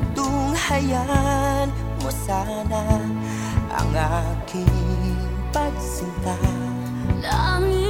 Patunghayan mo sana ang aking pagsinta. Langit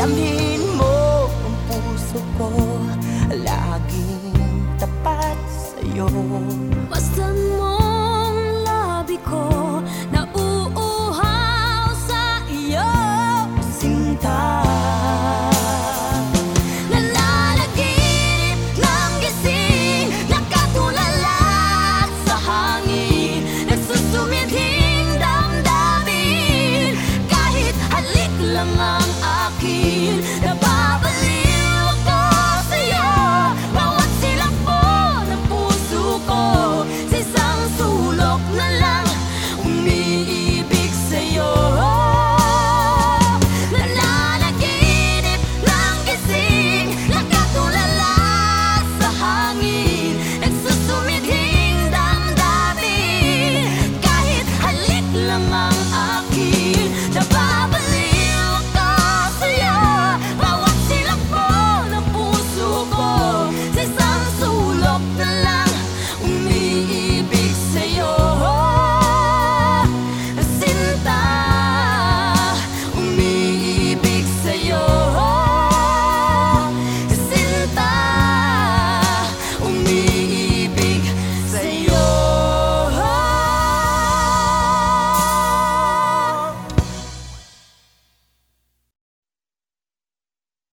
Damhin mo ang puso ko. Laging tapat sa'yo. Basta lamang akin. Dapat